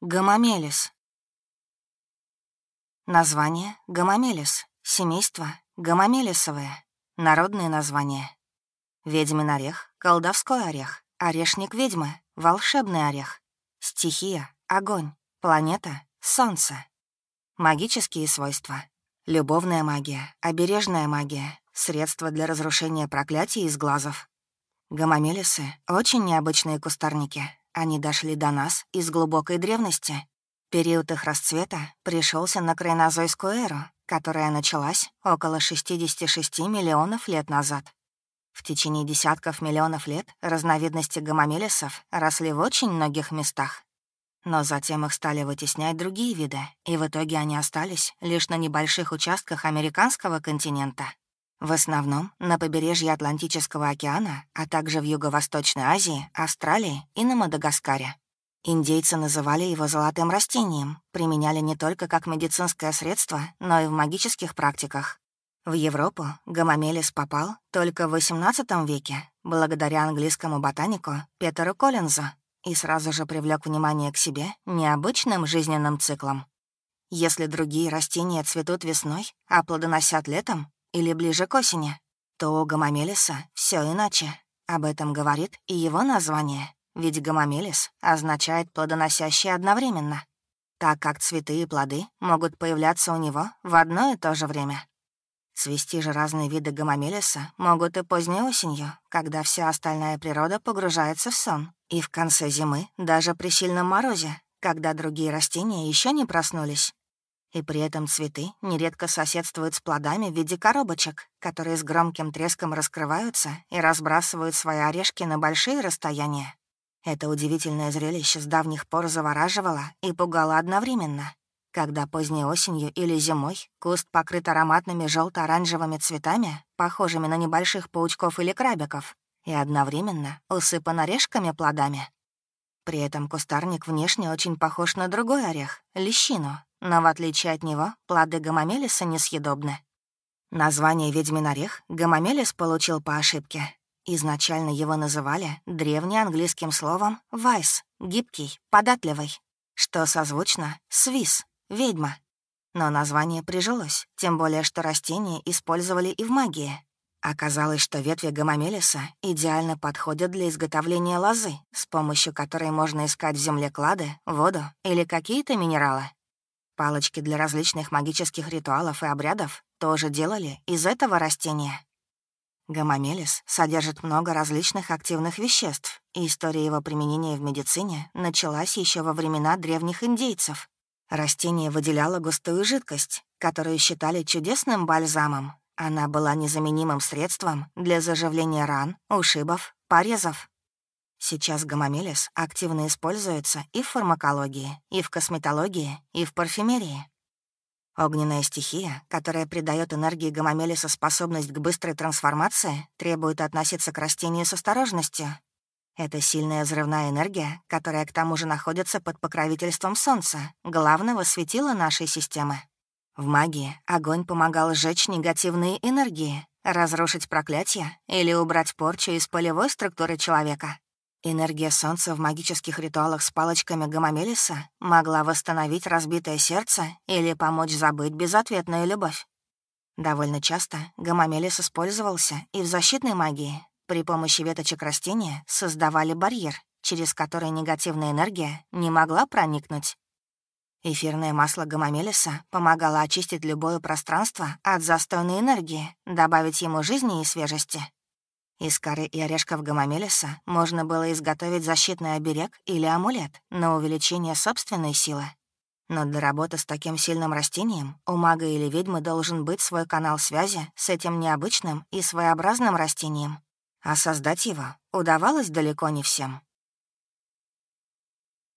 Гомомелис. Название — гомомелис. Семейство — гомомелисовое. Народные названия. Ведьмин орех, колдовской орех, орешник ведьмы, волшебный орех. Стихия — огонь, планета — солнце. Магические свойства. Любовная магия, обережная магия, средства для разрушения проклятий из глазов. Гомомелисы — очень необычные кустарники. Они дошли до нас из глубокой древности. Период их расцвета пришелся на крайнозойскую эру, которая началась около 66 миллионов лет назад. В течение десятков миллионов лет разновидности гомомелисов росли в очень многих местах, но затем их стали вытеснять другие виды, и в итоге они остались лишь на небольших участках американского континента. В основном на побережье Атлантического океана, а также в Юго-Восточной Азии, Австралии и на Мадагаскаре. Индейцы называли его золотым растением, применяли не только как медицинское средство, но и в магических практиках. В Европу гомомелис попал только в XVIII веке, благодаря английскому ботанику Петеру Коллинзу, и сразу же привлек внимание к себе необычным жизненным циклом. Если другие растения цветут весной, а плодоносят летом или ближе к осени, то у гомомелиса все иначе. Об этом говорит и его название, ведь гомомелис означает «плодоносящий одновременно», так как цветы и плоды могут появляться у него в одно и то же время. Цвести же разные виды гомомелиса могут и поздней осенью, когда вся остальная природа погружается в сон, и в конце зимы, даже при сильном морозе, когда другие растения еще не проснулись. И при этом цветы нередко соседствуют с плодами в виде коробочек, которые с громким треском раскрываются и разбрасывают свои орешки на большие расстояния. Это удивительное зрелище с давних пор завораживало и пугало одновременно. Когда поздней осенью или зимой куст покрыт ароматными желто оранжевыми цветами, похожими на небольших паучков или крабиков, и одновременно усыпан орешками плодами. При этом кустарник внешне очень похож на другой орех — лещину, но в отличие от него плоды гомомелиса несъедобны. Название «ведьмин орех» гомомелис получил по ошибке. Изначально его называли древнеанглийским словом «вайс» — гибкий, податливый, что созвучно «свис» ведьма. Но название прижилось, тем более что растение использовали и в магии. Оказалось, что ветви гомомелиса идеально подходят для изготовления лозы, с помощью которой можно искать в земле клады, воду или какие-то минералы. Палочки для различных магических ритуалов и обрядов тоже делали из этого растения. Гомомелис содержит много различных активных веществ, и история его применения в медицине началась еще во времена древних индейцев, Растение выделяло густую жидкость, которую считали чудесным бальзамом. Она была незаменимым средством для заживления ран, ушибов, порезов. Сейчас гомомелис активно используется и в фармакологии, и в косметологии, и в парфюмерии. Огненная стихия, которая придает энергии гомомелиса способность к быстрой трансформации, требует относиться к растению с осторожностью, это сильная взрывная энергия, которая к тому же находится под покровительством Солнца, главного светила нашей системы. В магии огонь помогал сжечь негативные энергии, разрушить проклятие или убрать порчу из полевой структуры человека. Энергия Солнца в магических ритуалах с палочками гомомелиса могла восстановить разбитое сердце или помочь забыть безответную любовь. Довольно часто гомомелис использовался и в защитной магии, при помощи веточек растения создавали барьер, через который негативная энергия не могла проникнуть. Эфирное масло гомомелиса помогало очистить любое пространство от застойной энергии, добавить ему жизни и свежести. Из коры и орешков гомомелиса можно было изготовить защитный оберег или амулет на увеличение собственной силы. Но для работы с таким сильным растением у мага или ведьмы должен быть свой канал связи с этим необычным и своеобразным растением, а создать его удавалось далеко не всем.